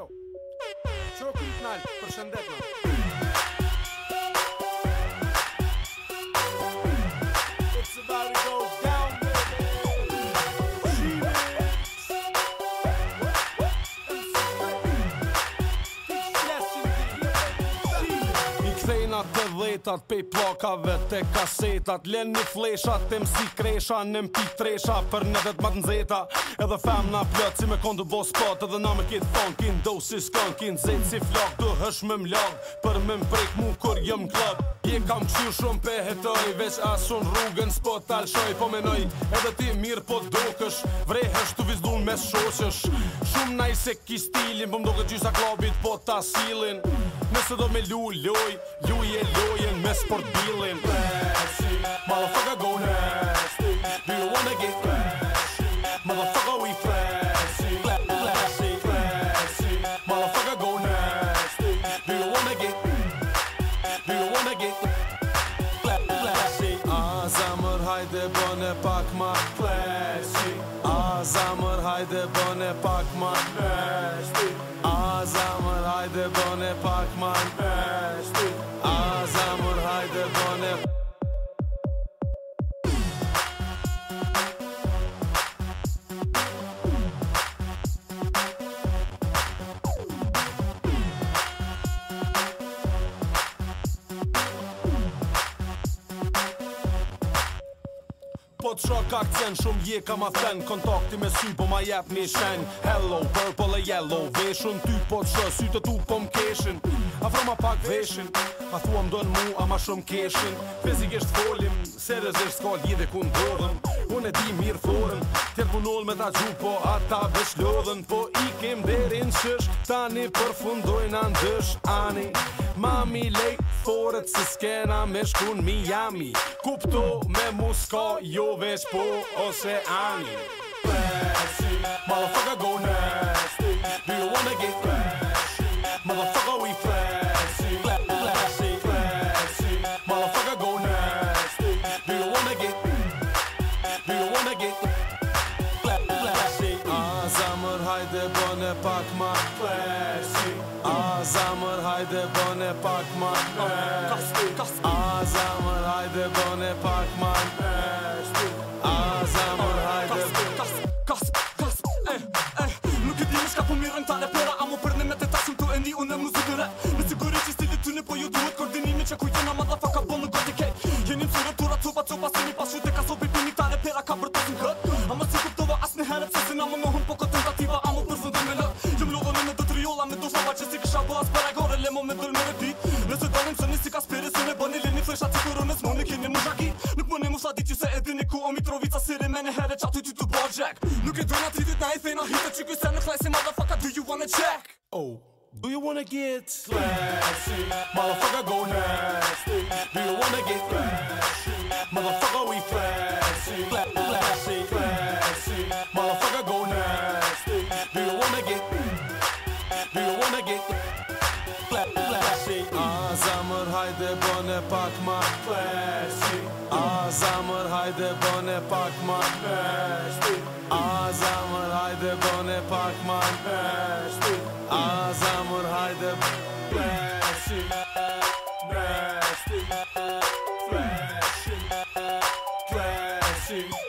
Jo. Shoku i knall, përshëndetje. Kthejna të dhejtat pej plakave të kasetat. Len një fleshat të msi kresha në mpi tresha Për në vetë matë nzeta Edhe femna plët si me kondu bo spot Edhe na me kitë thonë kin do si skon Kin si flak du hësh me mlag Për me mprek mu kur jëm klub. Je kam këshir shumë pe hetoj Veç asun rrugën s'po talshoj Po menoj edhe ti mirë po dokësh Vrehesh tu vizdun mes shoqësh. Shumë naj se ki stilin Po mdo këtë gjysa klubit po ta silin Nëse do me lu loj Luje lojen me sport bilin Flashy, motherfucker go nasty. Do you wanna get flashy? Motherfucker we flashy. Flashy, flashy. Motherfucker go nasty. Wanna get wanna get flashy? Hajde bëne pak ma flashy. A zamër hajde bëne pak ma nasty A e bone pak më në Po të shok akcent shumë je ka ma then Kontakti me sy po ma jep një shen. Hello, purple e yellow Veshën ty po të shë sy të tu po m'keshin Afro ma pak veshin. A thua m'don mu a ma shumë keshin. Fizikisht folim Seriozisht s'ka lidhe ku ndodhëm. Unë e di mirë florën Tjerë punol me ta gju po ata vesh lodhen Po i kem derin qësh Tani përfundojnë andësh ani Mami lej foret se skena me shkun Miami. Kupto me muska jo veç po ose ani motherfucker go nasty. Do you wanna get flashy? Motherfucker we flashy Fla- Flashy, flashy Motherfucker go nasty. Do you wanna get Do you wanna get fla- flashy? Ah, A zamër hajde bëne pak ma flashy zamër hajde bëne pak ma A zamër hajde bëne pak ma A zamër hajde Kas, kas, eh, eh. Nuk e di me shka po mirën tale pera Amo për në me të tashëm të endi unë e muzikën rap Me siguri që stilit ty në po ju duhet koordinimi që ku jena motherfucker të riolla me do që si kësha bo as për e gore Lemo me dëll me repit Nëse dalim së një si ka spiri se ne bëni lini flesha që kuronës Mo në keni më zhaki Nuk më në musha di që se edini ku o Mitrovica siri me në herë qatu ty të bërgjek Nuk e dona të ditë na i thejna hitë që këse në klesi motherfucker do you wanna check? Oh, do you wanna get flashy? Motherfucker go nasty. Do you wanna get flashy? Motherfucker we flashy. A zamër hajde bëne pak ma Peshti A zamër hajde bëne pak ma Peshti A zamër hajde bëne pak ma Peshti A zamër hajde Peshti Peshti Peshti Peshti